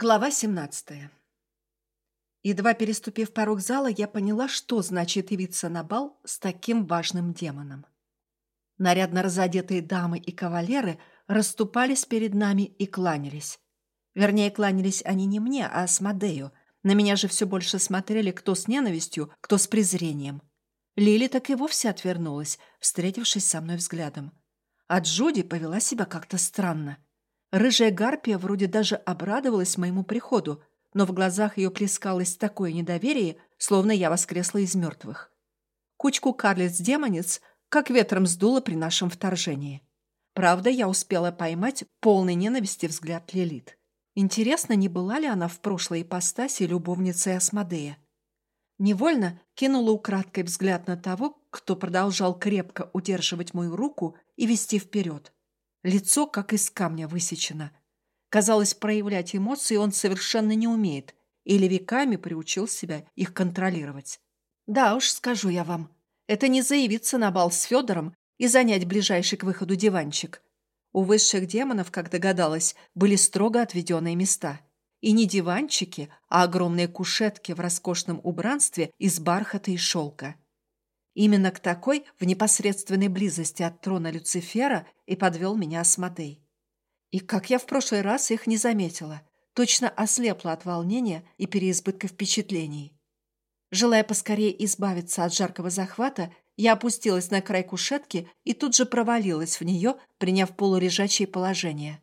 Глава 17. Едва переступив порог зала, я поняла, что значит явиться на бал с таким важным демоном. Нарядно разодетые дамы и кавалеры расступались перед нами и кланялись. Вернее, кланялись они не мне, а Асмодею. На меня же все больше смотрели кто с ненавистью, кто с презрением. Лили так и вовсе отвернулась, встретившись со мной взглядом. А Джуди повела себя как-то странно – Рыжая гарпия вроде даже обрадовалась моему приходу, но в глазах ее плескалось такое недоверие, словно я воскресла из мертвых. Кучку карлиц-демонец как ветром сдуло при нашем вторжении. Правда, я успела поймать полный ненависти взгляд Лилит. Интересно, не была ли она в прошлой ипостаси любовницей Асмодея? Невольно кинула украдкой взгляд на того, кто продолжал крепко удерживать мою руку и вести вперед. Лицо как из камня высечено. Казалось, проявлять эмоции он совершенно не умеет или веками приучил себя их контролировать. Да уж, скажу я вам, это не заявиться на бал с Федором и занять ближайший к выходу диванчик. У высших демонов, как догадалась, были строго отведенные места. И не диванчики, а огромные кушетки в роскошном убранстве из бархата и шелка. Именно к такой в непосредственной близости от трона Люцифера и подвел меня Асмодей. И как я в прошлый раз их не заметила, точно ослепла от волнения и переизбытка впечатлений. Желая поскорее избавиться от жаркого захвата, я опустилась на край кушетки и тут же провалилась в нее, приняв полулежачее положение.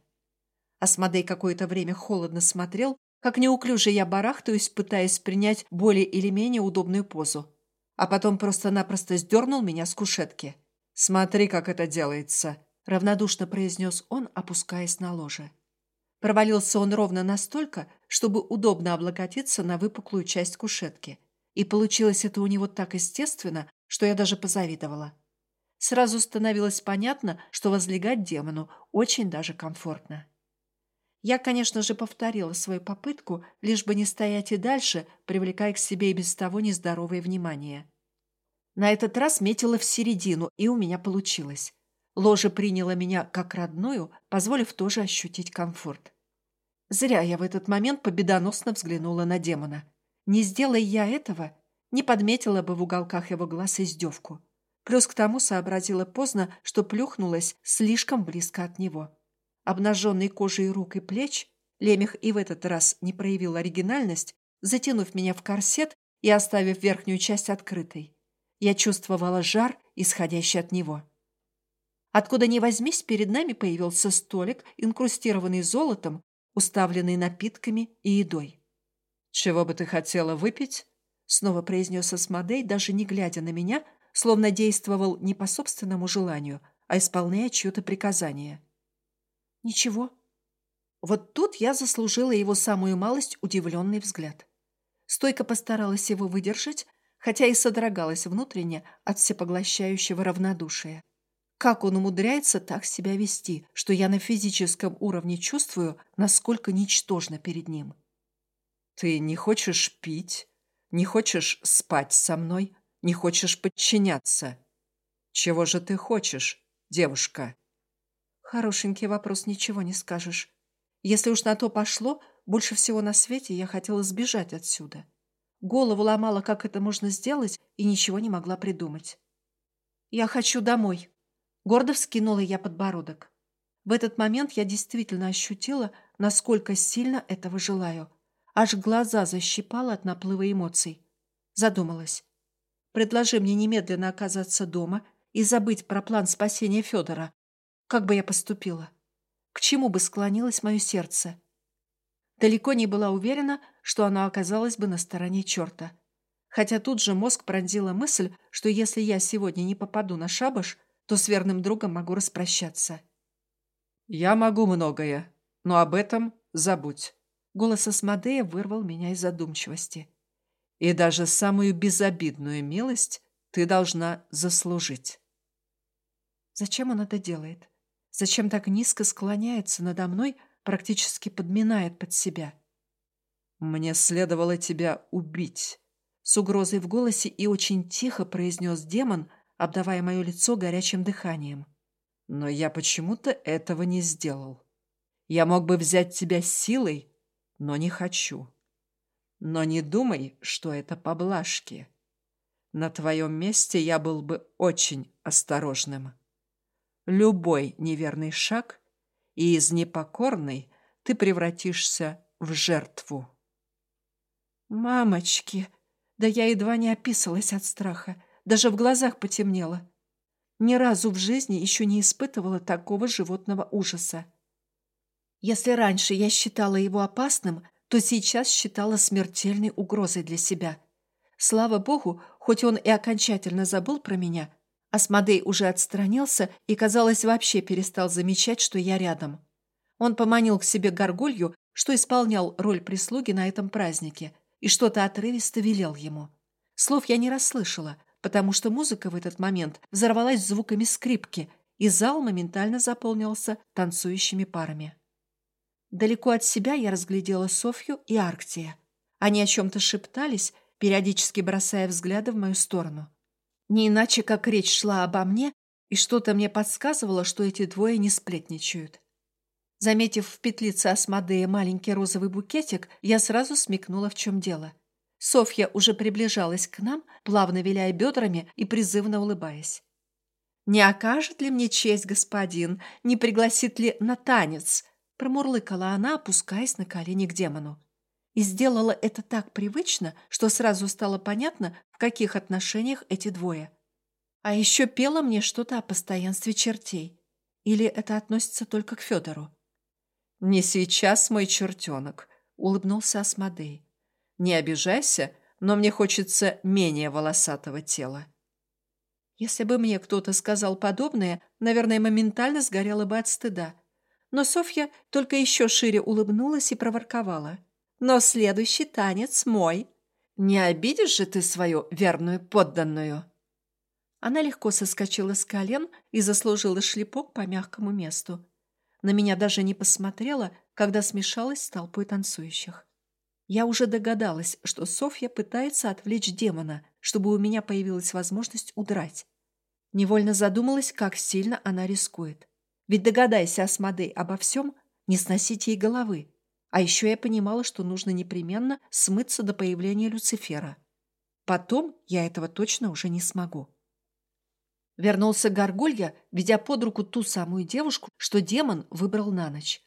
Асмодей какое-то время холодно смотрел, как неуклюже я барахтаюсь, пытаясь принять более или менее удобную позу а потом просто-напросто сдернул меня с кушетки. «Смотри, как это делается», — равнодушно произнес он, опускаясь на ложе. Провалился он ровно настолько, чтобы удобно облокотиться на выпуклую часть кушетки. И получилось это у него так естественно, что я даже позавидовала. Сразу становилось понятно, что возлегать демону очень даже комфортно. Я, конечно же, повторила свою попытку, лишь бы не стоять и дальше, привлекая к себе и без того нездоровое внимание. На этот раз метила в середину, и у меня получилось. Ложа приняла меня как родную, позволив тоже ощутить комфорт. Зря я в этот момент победоносно взглянула на демона. Не сделай я этого, не подметила бы в уголках его глаз издевку. Плюс к тому сообразила поздно, что плюхнулась слишком близко от него обнаженной кожей рук и плеч, Лемех и в этот раз не проявил оригинальность, затянув меня в корсет и оставив верхнюю часть открытой. Я чувствовала жар, исходящий от него. Откуда ни возьмись, перед нами появился столик, инкрустированный золотом, уставленный напитками и едой. «Чего бы ты хотела выпить?» снова произнес Асмодей, даже не глядя на меня, словно действовал не по собственному желанию, а исполняя чье-то приказание. «Ничего». Вот тут я заслужила его самую малость удивленный взгляд. Стойко постаралась его выдержать, хотя и содрогалась внутренне от всепоглощающего равнодушия. Как он умудряется так себя вести, что я на физическом уровне чувствую, насколько ничтожно перед ним? «Ты не хочешь пить? Не хочешь спать со мной? Не хочешь подчиняться? Чего же ты хочешь, девушка?» Хорошенький вопрос, ничего не скажешь. Если уж на то пошло, больше всего на свете я хотела сбежать отсюда. Голову ломала, как это можно сделать, и ничего не могла придумать. «Я хочу домой», — гордо вскинула я подбородок. В этот момент я действительно ощутила, насколько сильно этого желаю. Аж глаза защипала от наплыва эмоций. Задумалась. Предложи мне немедленно оказаться дома и забыть про план спасения Федора, как бы я поступила? К чему бы склонилось мое сердце? Далеко не была уверена, что оно оказалось бы на стороне черта. Хотя тут же мозг пронзила мысль, что если я сегодня не попаду на шабаш, то с верным другом могу распрощаться. «Я могу многое, но об этом забудь». Голос Асмодея вырвал меня из задумчивости. «И даже самую безобидную милость ты должна заслужить». Зачем он это делает? Зачем так низко склоняется надо мной, практически подминает под себя? «Мне следовало тебя убить», — с угрозой в голосе и очень тихо произнес демон, обдавая мое лицо горячим дыханием. «Но я почему-то этого не сделал. Я мог бы взять тебя силой, но не хочу. Но не думай, что это поблажки. На твоем месте я был бы очень осторожным. Любой неверный шаг, и из непокорной ты превратишься в жертву. «Мамочки!» Да я едва не описалась от страха, даже в глазах потемнело. Ни разу в жизни еще не испытывала такого животного ужаса. Если раньше я считала его опасным, то сейчас считала смертельной угрозой для себя. Слава богу, хоть он и окончательно забыл про меня, Асмодей уже отстранился и, казалось, вообще перестал замечать, что я рядом. Он поманил к себе горгулью, что исполнял роль прислуги на этом празднике, и что-то отрывисто велел ему. Слов я не расслышала, потому что музыка в этот момент взорвалась звуками скрипки, и зал моментально заполнился танцующими парами. Далеко от себя я разглядела Софью и Арктия. Они о чем-то шептались, периодически бросая взгляды в мою сторону. Не иначе, как речь шла обо мне, и что-то мне подсказывало, что эти двое не сплетничают. Заметив в петлице Асмодея маленький розовый букетик, я сразу смекнула, в чем дело. Софья уже приближалась к нам, плавно виляя бедрами и призывно улыбаясь. «Не окажет ли мне честь, господин? Не пригласит ли на танец?» Промурлыкала она, опускаясь на колени к демону. И сделала это так привычно, что сразу стало понятно, в каких отношениях эти двое. А еще пела мне что-то о постоянстве чертей. Или это относится только к Федору? «Не сейчас, мой чертенок», — улыбнулся Асмодей. «Не обижайся, но мне хочется менее волосатого тела». Если бы мне кто-то сказал подобное, наверное, моментально сгорела бы от стыда. Но Софья только еще шире улыбнулась и проворковала. «Но следующий танец мой. Не обидишь же ты свою верную подданную?» Она легко соскочила с колен и заслужила шлепок по мягкому месту. На меня даже не посмотрела, когда смешалась с толпой танцующих. Я уже догадалась, что Софья пытается отвлечь демона, чтобы у меня появилась возможность удрать. Невольно задумалась, как сильно она рискует. Ведь догадайся Асмодей обо всем, не сносить ей головы. А еще я понимала, что нужно непременно смыться до появления Люцифера. Потом я этого точно уже не смогу. Вернулся Горгулья, ведя под руку ту самую девушку, что демон выбрал на ночь.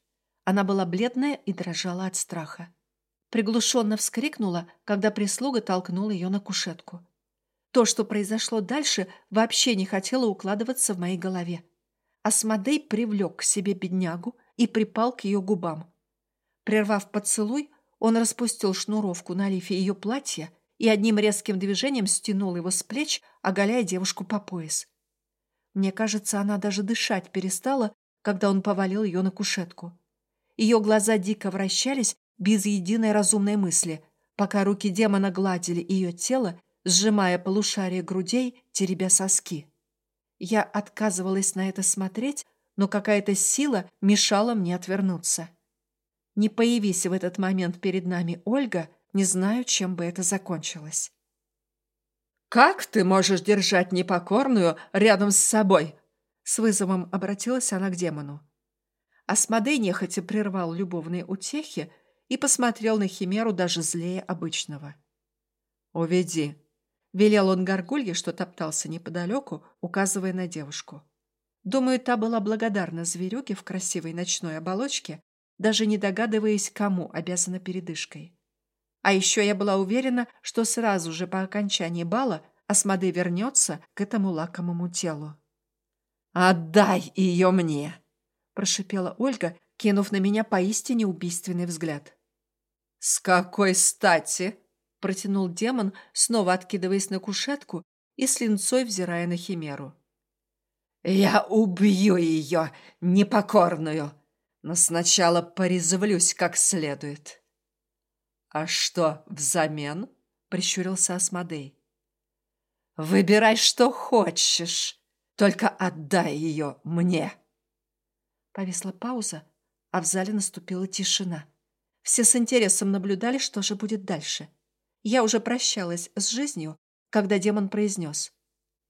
Она была бледная и дрожала от страха. Приглушенно вскрикнула, когда прислуга толкнула ее на кушетку. То, что произошло дальше, вообще не хотело укладываться в моей голове. Асмодей привлек к себе беднягу и припал к ее губам. Прервав поцелуй, он распустил шнуровку на лифе ее платья и одним резким движением стянул его с плеч, оголяя девушку по пояс. Мне кажется, она даже дышать перестала, когда он повалил ее на кушетку. Ее глаза дико вращались без единой разумной мысли, пока руки демона гладили ее тело, сжимая полушарие грудей, теребя соски. Я отказывалась на это смотреть, но какая-то сила мешала мне отвернуться. Не появись в этот момент перед нами Ольга, не знаю, чем бы это закончилось. «Как ты можешь держать непокорную рядом с собой?» С вызовом обратилась она к демону. Асмодей нехотя прервал любовные утехи и посмотрел на Химеру даже злее обычного. «Уведи», Велел он горгулье, что топтался неподалеку, указывая на девушку. Думаю, та была благодарна зверюге в красивой ночной оболочке, даже не догадываясь, кому обязана передышкой. А еще я была уверена, что сразу же по окончании бала Асмодей вернется к этому лакомому телу. «Отдай ее мне!» – прошипела Ольга, кинув на меня поистине убийственный взгляд. «С какой стати?» протянул демон, снова откидываясь на кушетку и с линцой взирая на химеру. «Я убью ее, непокорную, но сначала порезвлюсь как следует». «А что взамен?» — прищурился Асмодей. «Выбирай, что хочешь, только отдай ее мне». Повисла пауза, а в зале наступила тишина. Все с интересом наблюдали, что же будет дальше. Я уже прощалась с жизнью, когда демон произнес.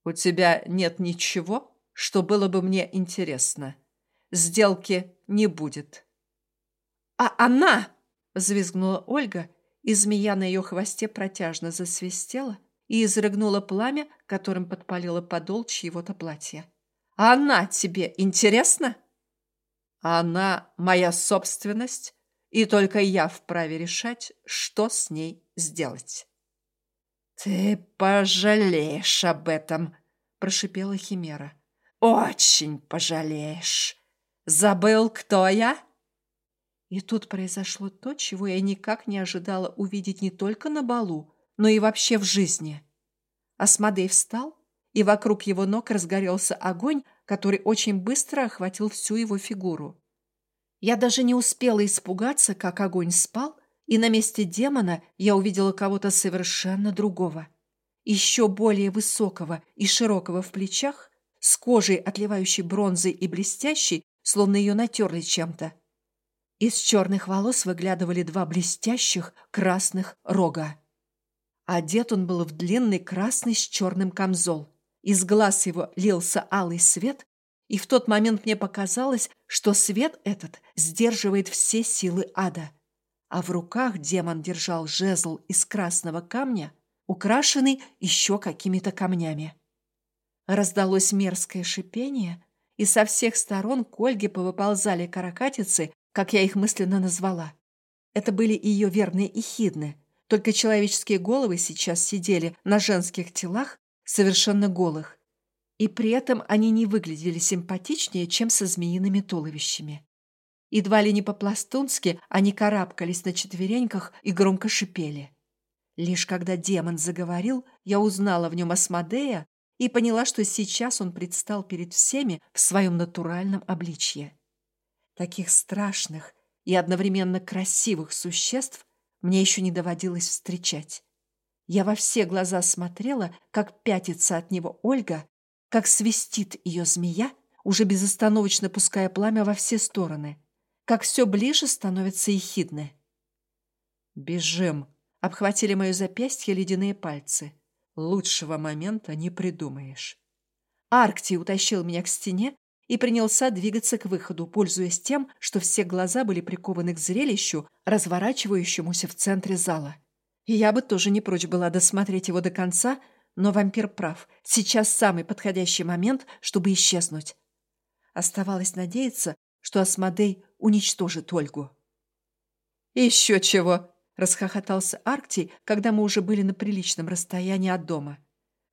«У тебя нет ничего, что было бы мне интересно. Сделки не будет». «А она!» — Взвизгнула Ольга, и змея на ее хвосте протяжно засвистела и изрыгнула пламя, которым подпалила подол чьего-то платья. «А она тебе интересна?» «Она моя собственность, и только я вправе решать, что с ней сделать». «Ты пожалеешь об этом», — прошипела Химера. «Очень пожалеешь. Забыл, кто я?» И тут произошло то, чего я никак не ожидала увидеть не только на балу, но и вообще в жизни. Асмодей встал, и вокруг его ног разгорелся огонь, который очень быстро охватил всю его фигуру. Я даже не успела испугаться, как огонь спал, и на месте демона я увидела кого-то совершенно другого. Еще более высокого и широкого в плечах, с кожей, отливающей бронзой и блестящей, словно ее натерли чем-то. Из черных волос выглядывали два блестящих красных рога. Одет он был в длинный красный с черным камзол. Из глаз его лился алый свет, и в тот момент мне показалось, что свет этот сдерживает все силы ада. А в руках демон держал жезл из красного камня, украшенный еще какими-то камнями. Раздалось мерзкое шипение, и со всех сторон к Ольге повыползали каракатицы как я их мысленно назвала. Это были ее верные ихидны, только человеческие головы сейчас сидели на женских телах, совершенно голых. И при этом они не выглядели симпатичнее, чем со змеиными туловищами. Едва ли не по-пластунски они карабкались на четвереньках и громко шипели. Лишь когда демон заговорил, я узнала в нем Асмодея и поняла, что сейчас он предстал перед всеми в своем натуральном обличье. Таких страшных и одновременно красивых существ мне еще не доводилось встречать. Я во все глаза смотрела, как пятится от него Ольга, как свистит ее змея, уже безостановочно пуская пламя во все стороны, как все ближе становится ехидны. «Бежим!» — обхватили мое запястье ледяные пальцы. Лучшего момента не придумаешь. Аркти утащил меня к стене, и принялся двигаться к выходу, пользуясь тем, что все глаза были прикованы к зрелищу, разворачивающемуся в центре зала. И я бы тоже не прочь была досмотреть его до конца, но вампир прав. Сейчас самый подходящий момент, чтобы исчезнуть. Оставалось надеяться, что Асмодей уничтожит Ольгу. «Еще чего!» — расхохотался Арктий, когда мы уже были на приличном расстоянии от дома.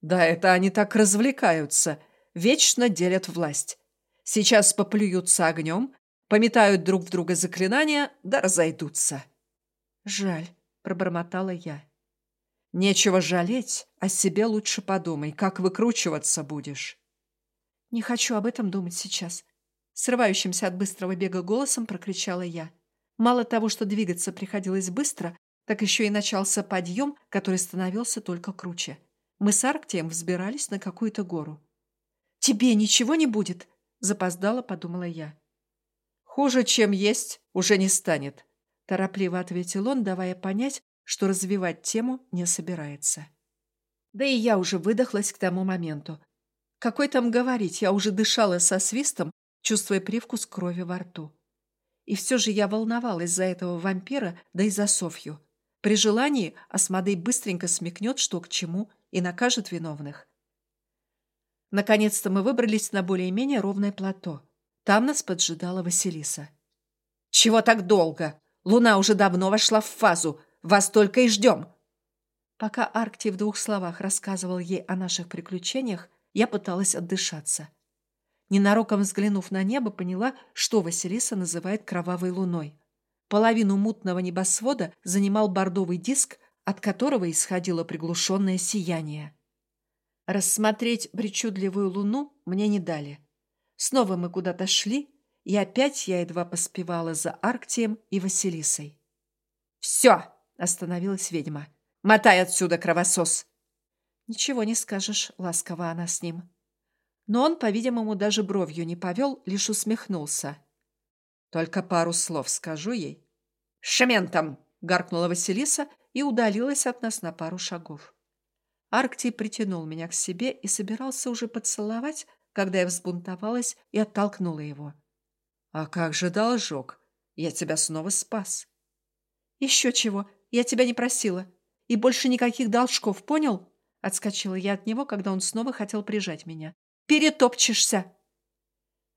«Да это они так развлекаются, вечно делят власть. Сейчас поплюются огнем, пометают друг в друга заклинания, да разойдутся. Жаль, пробормотала я. Нечего жалеть, о себе лучше подумай, как выкручиваться будешь. Не хочу об этом думать сейчас. Срывающимся от быстрого бега голосом прокричала я. Мало того, что двигаться приходилось быстро, так еще и начался подъем, который становился только круче. Мы с Арктием взбирались на какую-то гору. «Тебе ничего не будет?» Запоздала, подумала я. Хуже, чем есть, уже не станет, торопливо ответил он, давая понять, что развивать тему не собирается. Да и я уже выдохлась к тому моменту. Какой там говорить, я уже дышала со свистом, чувствуя привкус крови во рту. И все же я волновалась за этого вампира, да и за Софью. При желании Асмодей быстренько смекнет, что к чему, и накажет виновных. Наконец-то мы выбрались на более-менее ровное плато. Там нас поджидала Василиса. «Чего так долго? Луна уже давно вошла в фазу. Вас только и ждем!» Пока Аркти в двух словах рассказывал ей о наших приключениях, я пыталась отдышаться. Ненароком взглянув на небо, поняла, что Василиса называет кровавой луной. Половину мутного небосвода занимал бордовый диск, от которого исходило приглушенное сияние. Рассмотреть причудливую луну мне не дали. Снова мы куда-то шли, и опять я едва поспевала за Арктием и Василисой. «Все!» — остановилась ведьма. «Мотай отсюда, кровосос!» Ничего не скажешь, ласково она с ним. Но он, по-видимому, даже бровью не повел, лишь усмехнулся. «Только пару слов скажу ей». «Шементом!» — гаркнула Василиса и удалилась от нас на пару шагов. Арктий притянул меня к себе и собирался уже поцеловать, когда я взбунтовалась и оттолкнула его. «А как же должок? Я тебя снова спас». Еще чего, я тебя не просила. И больше никаких должков, понял? Отскочила я от него, когда он снова хотел прижать меня. Перетопчешься.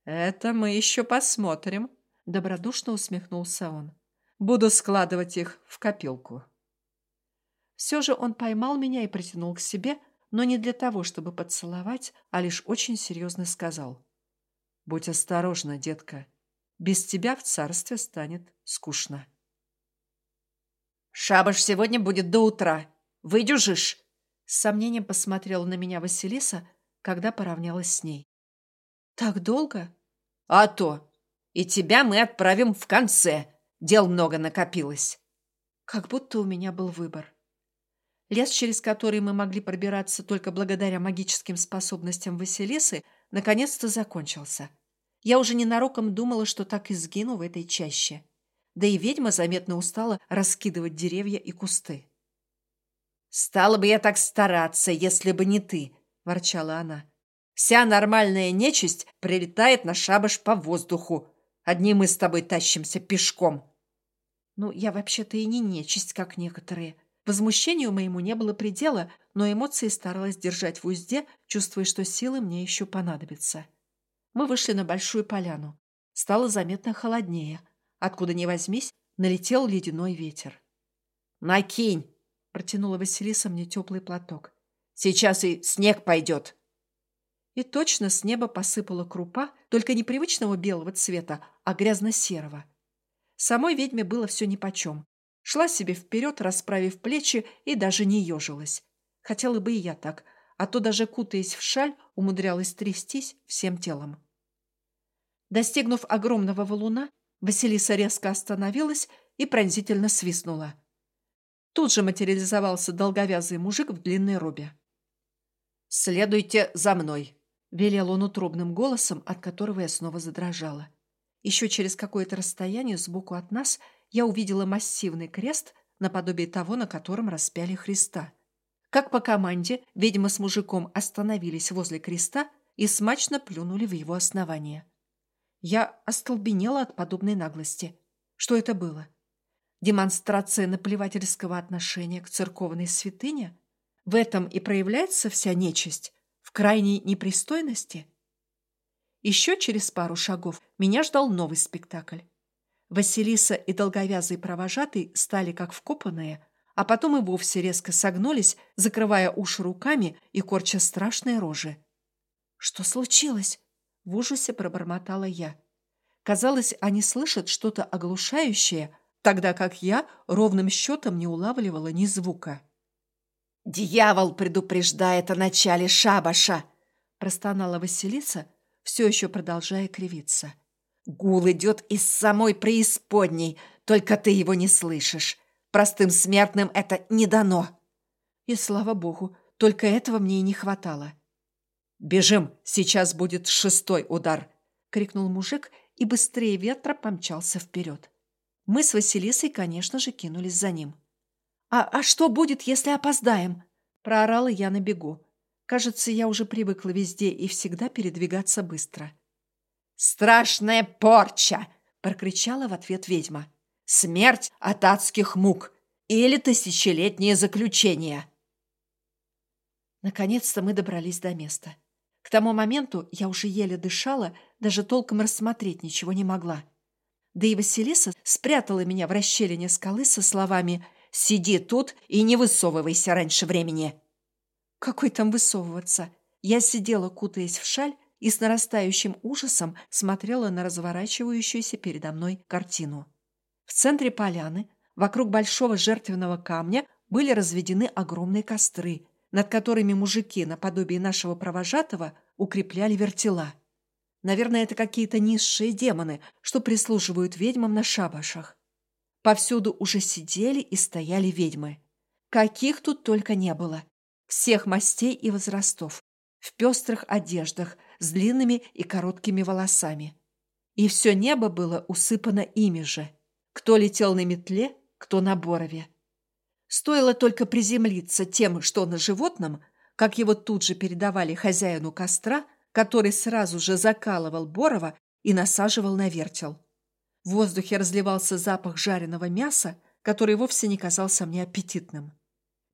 Это мы еще посмотрим, добродушно усмехнулся он. Буду складывать их в копилку. Все же он поймал меня и притянул к себе, но не для того, чтобы поцеловать, а лишь очень серьезно сказал. «Будь осторожна, детка. Без тебя в царстве станет скучно». «Шабаш сегодня будет до утра. Выдюжишь?» С сомнением посмотрела на меня Василиса, когда поравнялась с ней. «Так долго?» «А то! И тебя мы отправим в конце. Дел много накопилось». Как будто у меня был выбор. Лес, через который мы могли пробираться только благодаря магическим способностям Василисы, наконец-то закончился. Я уже ненароком думала, что так и сгину в этой чаще. Да и ведьма заметно устала раскидывать деревья и кусты. «Стала бы я так стараться, если бы не ты», – ворчала она. «Вся нормальная нечисть прилетает на шабаш по воздуху. Одни мы с тобой тащимся пешком». «Ну, я вообще-то и не нечисть, как некоторые», Возмущению моему не было предела, но эмоции старалась держать в узде, чувствуя, что силы мне еще понадобятся. Мы вышли на большую поляну. Стало заметно холоднее. Откуда ни возьмись, налетел ледяной ветер. «Накинь!» – протянула Василиса мне теплый платок. «Сейчас и снег пойдет!» И точно с неба посыпала крупа, только не привычного белого цвета, а грязно-серого. Самой ведьме было все нипочем. Шла себе вперед, расправив плечи, и даже не ежилась. Хотела бы и я так, а то даже кутаясь в шаль, умудрялась трястись всем телом. Достигнув огромного валуна, Василиса резко остановилась и пронзительно свистнула. Тут же материализовался долговязый мужик в длинной робе. «Следуйте за мной», — велел он утробным голосом, от которого я снова задрожала. Еще через какое-то расстояние сбоку от нас — я увидела массивный крест, наподобие того, на котором распяли Христа. Как по команде, ведьма с мужиком остановились возле креста и смачно плюнули в его основание. Я остолбенела от подобной наглости. Что это было? Демонстрация наплевательского отношения к церковной святыне? В этом и проявляется вся нечисть? В крайней непристойности? Еще через пару шагов меня ждал новый спектакль. Василиса и долговязый провожатый стали как вкопанные, а потом и вовсе резко согнулись, закрывая уши руками и корча страшные рожи. «Что случилось?» — в ужасе пробормотала я. Казалось, они слышат что-то оглушающее, тогда как я ровным счетом не улавливала ни звука. «Дьявол предупреждает о начале шабаша!» — простонала Василиса, все еще продолжая кривиться. Гул идет из самой преисподней, только ты его не слышишь. Простым смертным это не дано. И слава богу, только этого мне и не хватало. «Бежим, сейчас будет шестой удар!» — крикнул мужик и быстрее ветра помчался вперед. Мы с Василисой, конечно же, кинулись за ним. «А, а что будет, если опоздаем?» — проорала я на бегу. Кажется, я уже привыкла везде и всегда передвигаться быстро. «Страшная порча!» – прокричала в ответ ведьма. «Смерть от адских мук! Или тысячелетнее заключение!» Наконец-то мы добрались до места. К тому моменту я уже еле дышала, даже толком рассмотреть ничего не могла. Да и Василиса спрятала меня в расщелине скалы со словами «Сиди тут и не высовывайся раньше времени». Какой там высовываться? Я сидела, кутаясь в шаль, и с нарастающим ужасом смотрела на разворачивающуюся передо мной картину. В центре поляны, вокруг большого жертвенного камня, были разведены огромные костры, над которыми мужики, наподобие нашего провожатого, укрепляли вертела. Наверное, это какие-то низшие демоны, что прислуживают ведьмам на шабашах. Повсюду уже сидели и стояли ведьмы. Каких тут только не было. Всех мастей и возрастов. В пестрых одеждах, с длинными и короткими волосами. И все небо было усыпано ими же. Кто летел на метле, кто на борове. Стоило только приземлиться тем, что на животном, как его тут же передавали хозяину костра, который сразу же закалывал Борова и насаживал на вертел. В воздухе разливался запах жареного мяса, который вовсе не казался мне аппетитным.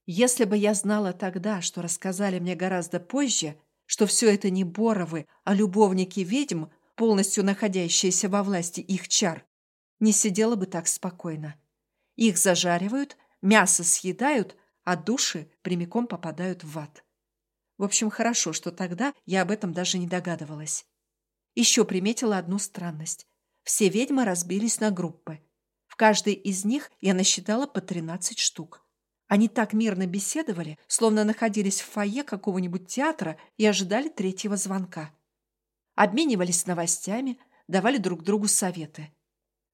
Если бы я знала тогда, что рассказали мне гораздо позже, что все это не Боровы, а любовники ведьм, полностью находящиеся во власти их чар, не сидела бы так спокойно. Их зажаривают, мясо съедают, а души прямиком попадают в ад. В общем, хорошо, что тогда я об этом даже не догадывалась. Еще приметила одну странность. Все ведьмы разбились на группы. В каждой из них я насчитала по 13 штук. Они так мирно беседовали, словно находились в фойе какого-нибудь театра и ожидали третьего звонка. Обменивались новостями, давали друг другу советы.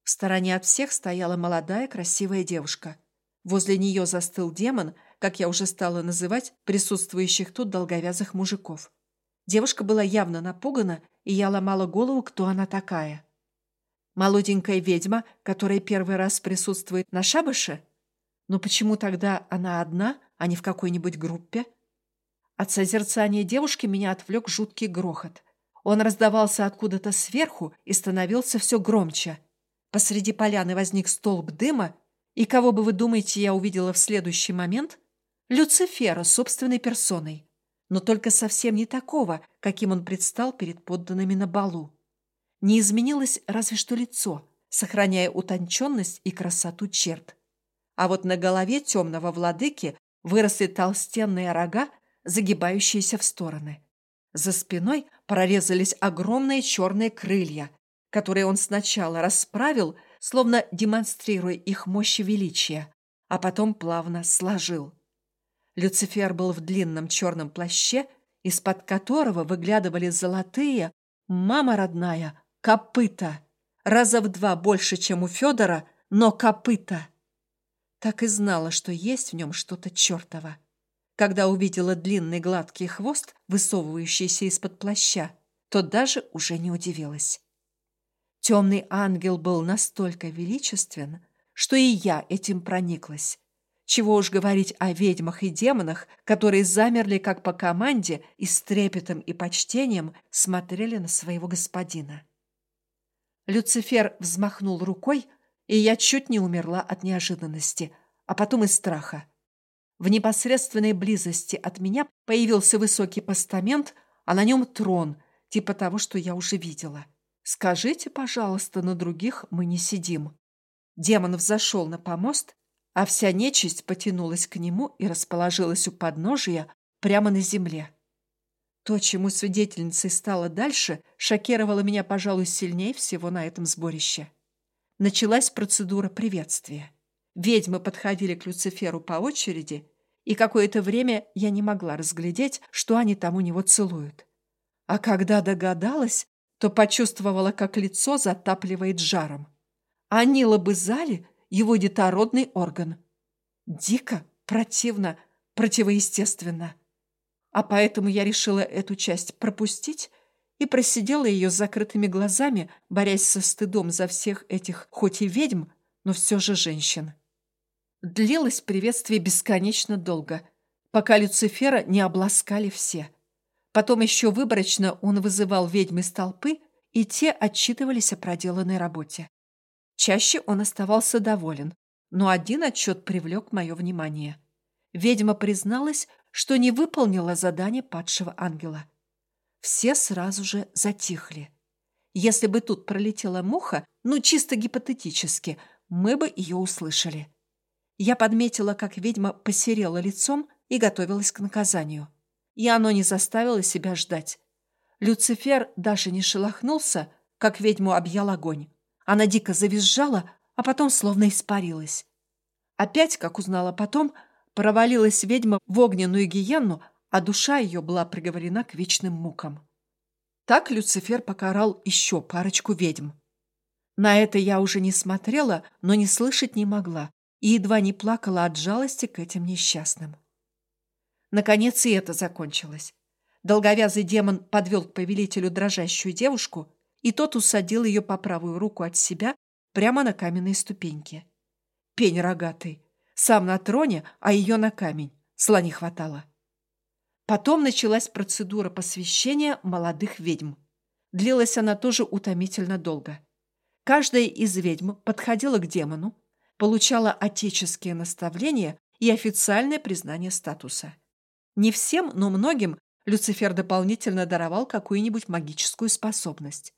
В стороне от всех стояла молодая красивая девушка. Возле нее застыл демон, как я уже стала называть присутствующих тут долговязых мужиков. Девушка была явно напугана, и я ломала голову, кто она такая. Молоденькая ведьма, которая первый раз присутствует на шабаше? Но почему тогда она одна, а не в какой-нибудь группе? От созерцания девушки меня отвлек жуткий грохот. Он раздавался откуда-то сверху и становился все громче. Посреди поляны возник столб дыма, и кого бы вы думаете, я увидела в следующий момент? Люцифера собственной персоной. Но только совсем не такого, каким он предстал перед подданными на балу. Не изменилось разве что лицо, сохраняя утонченность и красоту черт. А вот на голове темного владыки выросли толстенные рога, загибающиеся в стороны. За спиной прорезались огромные черные крылья, которые он сначала расправил, словно демонстрируя их мощь и величие, а потом плавно сложил. Люцифер был в длинном черном плаще, из-под которого выглядывали золотые, мама родная, копыта. Раза в два больше, чем у Федора, но копыта. Так и знала, что есть в нем что-то чертово. Когда увидела длинный гладкий хвост, высовывающийся из-под плаща, то даже уже не удивилась. Темный ангел был настолько величествен, что и я этим прониклась. Чего уж говорить о ведьмах и демонах, которые замерли как по команде и с трепетом и почтением смотрели на своего господина. Люцифер взмахнул рукой, и я чуть не умерла от неожиданности, а потом и страха. В непосредственной близости от меня появился высокий постамент, а на нем трон, типа того, что я уже видела. Скажите, пожалуйста, на других мы не сидим. Демон взошел на помост, а вся нечисть потянулась к нему и расположилась у подножия прямо на земле. То, чему свидетельницей стало дальше, шокировало меня, пожалуй, сильнее всего на этом сборище. Началась процедура приветствия. Ведьмы подходили к Люциферу по очереди, и какое-то время я не могла разглядеть, что они там у него целуют. А когда догадалась, то почувствовала, как лицо затапливает жаром. Они лобызали его детородный орган. Дико, противно, противоестественно. А поэтому я решила эту часть пропустить и просидела ее с закрытыми глазами, борясь со стыдом за всех этих, хоть и ведьм, но все же женщин. Длилось приветствие бесконечно долго, пока Люцифера не обласкали все – Потом еще выборочно он вызывал ведьм из толпы, и те отчитывались о проделанной работе. Чаще он оставался доволен, но один отчет привлек мое внимание. Ведьма призналась, что не выполнила задание падшего ангела. Все сразу же затихли. Если бы тут пролетела муха, ну чисто гипотетически, мы бы ее услышали. Я подметила, как ведьма посерела лицом и готовилась к наказанию и оно не заставило себя ждать. Люцифер даже не шелохнулся, как ведьму объял огонь. Она дико завизжала, а потом словно испарилась. Опять, как узнала потом, провалилась ведьма в огненную гиенну, а душа ее была приговорена к вечным мукам. Так Люцифер покарал еще парочку ведьм. На это я уже не смотрела, но не слышать не могла и едва не плакала от жалости к этим несчастным. Наконец и это закончилось. Долговязый демон подвел к повелителю дрожащую девушку, и тот усадил ее по правую руку от себя прямо на каменные ступеньки. Пень рогатый. Сам на троне, а ее на камень. Сла не хватало. Потом началась процедура посвящения молодых ведьм. Длилась она тоже утомительно долго. Каждая из ведьм подходила к демону, получала отеческие наставления и официальное признание статуса. Не всем, но многим Люцифер дополнительно даровал какую-нибудь магическую способность.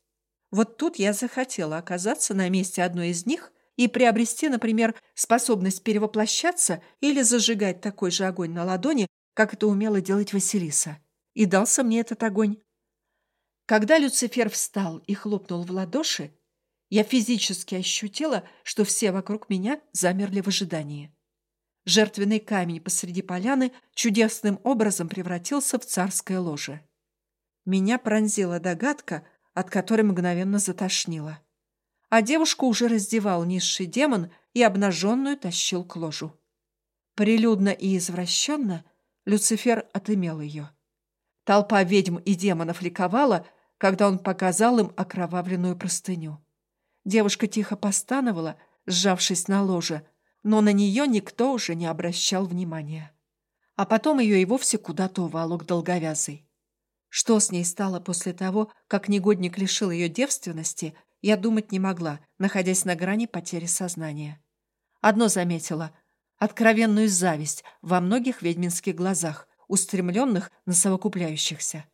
Вот тут я захотела оказаться на месте одной из них и приобрести, например, способность перевоплощаться или зажигать такой же огонь на ладони, как это умела делать Василиса. И дался мне этот огонь. Когда Люцифер встал и хлопнул в ладоши, я физически ощутила, что все вокруг меня замерли в ожидании. Жертвенный камень посреди поляны чудесным образом превратился в царское ложе. Меня пронзила догадка, от которой мгновенно затошнило. А девушку уже раздевал низший демон и обнаженную тащил к ложу. Прилюдно и извращенно Люцифер отымел ее. Толпа ведьм и демонов ликовала, когда он показал им окровавленную простыню. Девушка тихо постановала, сжавшись на ложе, но на нее никто уже не обращал внимания. А потом ее и вовсе куда-то уволок долговязый. Что с ней стало после того, как негодник лишил ее девственности, я думать не могла, находясь на грани потери сознания. Одно заметила — откровенную зависть во многих ведьминских глазах, устремленных на совокупляющихся.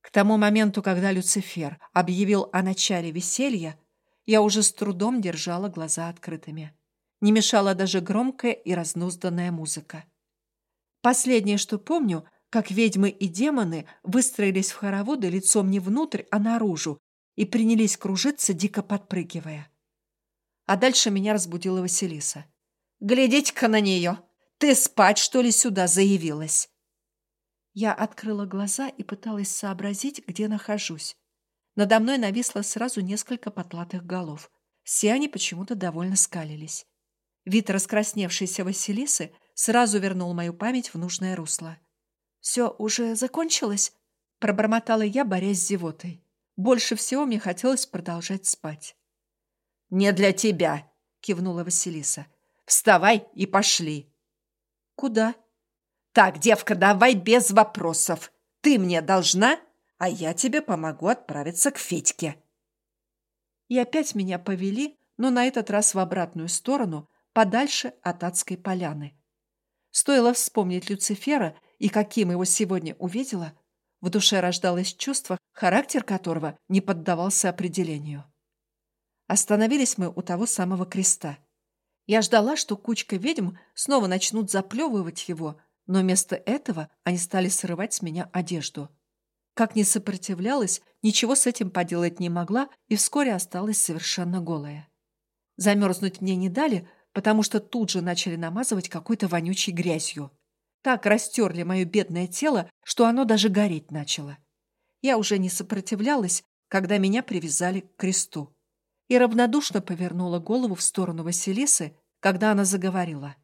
К тому моменту, когда Люцифер объявил о начале веселья, я уже с трудом держала глаза открытыми. Не мешала даже громкая и разнузданная музыка. Последнее, что помню, как ведьмы и демоны выстроились в хороводы лицом не внутрь, а наружу и принялись кружиться, дико подпрыгивая. А дальше меня разбудила Василиса. «Глядите-ка на нее! Ты спать, что ли, сюда заявилась?» Я открыла глаза и пыталась сообразить, где нахожусь. Надо мной нависло сразу несколько потлатых голов. Все они почему-то довольно скалились. Вид раскрасневшейся Василисы сразу вернул мою память в нужное русло. «Все уже закончилось?» – пробормотала я, борясь с зевотой. Больше всего мне хотелось продолжать спать. «Не для тебя!» – кивнула Василиса. «Вставай и пошли!» «Куда?» «Так, девка, давай без вопросов. Ты мне должна, а я тебе помогу отправиться к Федьке». И опять меня повели, но на этот раз в обратную сторону, подальше от адской поляны. Стоило вспомнить Люцифера и каким его сегодня увидела, в душе рождалось чувство, характер которого не поддавался определению. Остановились мы у того самого креста. Я ждала, что кучка ведьм снова начнут заплевывать его, но вместо этого они стали срывать с меня одежду. Как ни сопротивлялась, ничего с этим поделать не могла и вскоре осталась совершенно голая. Замерзнуть мне не дали, потому что тут же начали намазывать какой-то вонючей грязью. Так растерли мое бедное тело, что оно даже гореть начало. Я уже не сопротивлялась, когда меня привязали к кресту. И равнодушно повернула голову в сторону Василисы, когда она заговорила.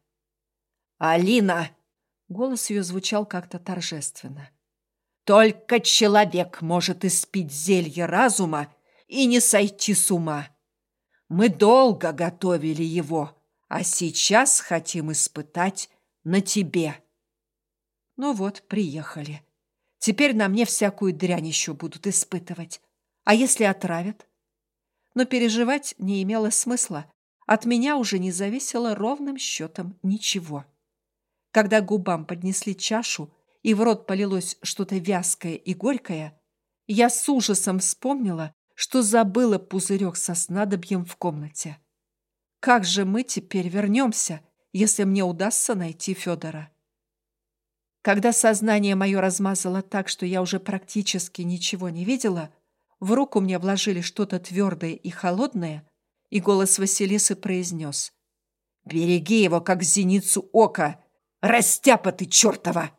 «Алина!» Голос ее звучал как-то торжественно. Только человек может испить зелье разума и не сойти с ума. Мы долго готовили его, а сейчас хотим испытать на тебе. Ну вот, приехали. Теперь на мне всякую дрянь еще будут испытывать. А если отравят? Но переживать не имело смысла. От меня уже не зависело ровным счетом ничего. Когда губам поднесли чашу, и в рот полилось что-то вязкое и горькое, я с ужасом вспомнила, что забыла пузырек со снадобьем в комнате. Как же мы теперь вернемся, если мне удастся найти Федора? Когда сознание мое размазало так, что я уже практически ничего не видела, в руку мне вложили что-то твердое и холодное, и голос Василисы произнес «Береги его, как зеницу ока! Растяпа ты чертова!»